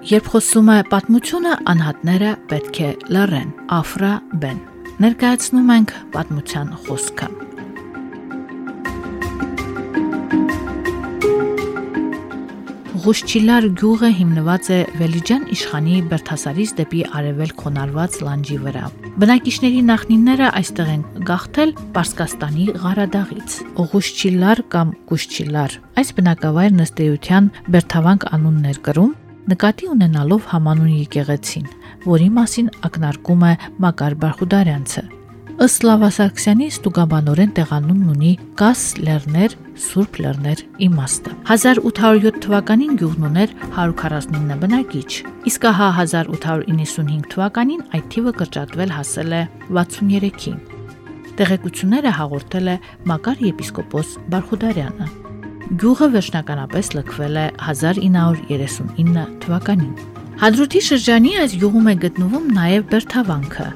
Երբ խոսում է պատմությունը, անհատները պետք է լռեն։ Աֆրա Բեն։ Ներկայացնում ենք պատմության խոսքը։ Ղուշչիլար գյուղը հիմնված է Վելիջան իշխանի Բերթասարից դեպի արևելք խոնարհված լանջի վրա։ Բնակիչների նախնիները այստեղ են գաղթել Պարսկաստանի Ղարադաղից։ Ղուշչիլար կամ Գուշչիլար այս բնակավայրն ըստ էության Բերթավանք անուններ կրում, նկատի ունենալով համանուն եկեղեցին, որի մասին ակնարկում է Մակար Բարխուդարյանցը։ Ըստ Լավա Սարգսյանի ստուգաբանորեն տեղանունն ունի Կաս լեռներ, Սուրբ լեռներ իմաստը։ 1807 թվականին գյուղն ուներ 149 բնակիչ, իսկ հա 1895 թվականին այդ թիվը կրճատվել հասել է 63-ի։ Տեղեկությունները հաղորդել է Մակար եպիսկոպոս Բարխուդարյանը։ Գյուղը վերջնականապես լքվել է 1939 թվականին։ Հադրութի շրջանի այս գյուղում է գտնվում նաև Բերթավանքը,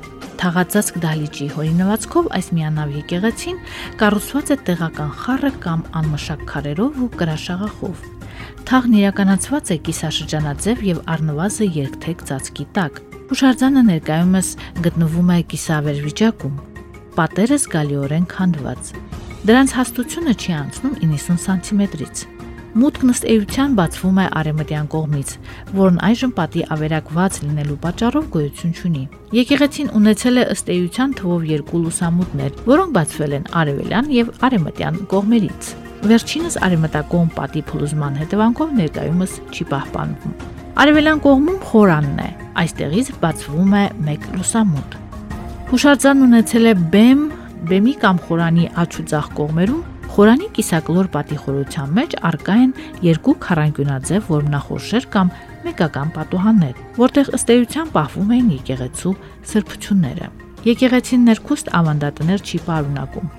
Թաղածածկ դահլիճի հորինվածքով այս միանավ եկեղեցին կառուցված է տեղական խառը կամ անմշակ քարերով ու կրաշաղախով։ Թաղն իրականացված է կիսաշրջանաձև եւ առնվազն երկթեք ծածկի տակ։ Հուշարձանը ներկայումս գտնվում է կիսավեր վիճակում։ Պատերը զգալիորեն քանդված։ Դրանց հաստությունը չի անցնում 90 սանտիմետրից։ Մուտքն ըստ էության բացվում է արևմտյան կողմից, որն այժմ պատի ավերակված լինելու պատճառով գոյություն չունի։ Եկեղեցին ունեցել է ըստ էության թվով երկու լուսամուտներ, որոնք բացվել են արևելյան եւ արևմտյան կողմերից։ Վերջինս արևմտակողմ պատի փլուզման հետևանքով ներկայումս չի պահպանվում։ Արևելյան կողմում խորանն է։ Այստեղից բացվում է մեկ լուսամուտ։ Հուշարձանն ունեցել է բեմ, բեմի կամ խորանի աչ ու ձախ կողմերում Խորանի կիսակլոր պատի խորության մեջ արկա են երկու քառանկյունաձև որմնախորշեր կամ մեկական պատուհաններ, որտեղ ըստ էության պահվում էին եկեղեցու սրբությունները։ Եկեղեցին ներքուստ ավանդատներ չի պարունակում։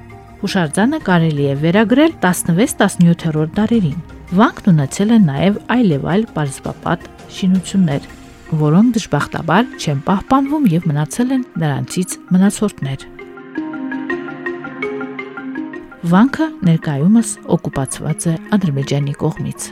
Հուշարձանը կարելի է վերագրել 16-17-րդ դարերին։ Վանքն ունեցել է նաև այլ եւ այլ պարզպապատ շինություններ, որոնք դժբախտաբար չեն պահպանվում եւ մնացել են նրանցից մնացորդներ։ Վանքը ներկայումս օկուպացված է Ադրբեջանի կողմից։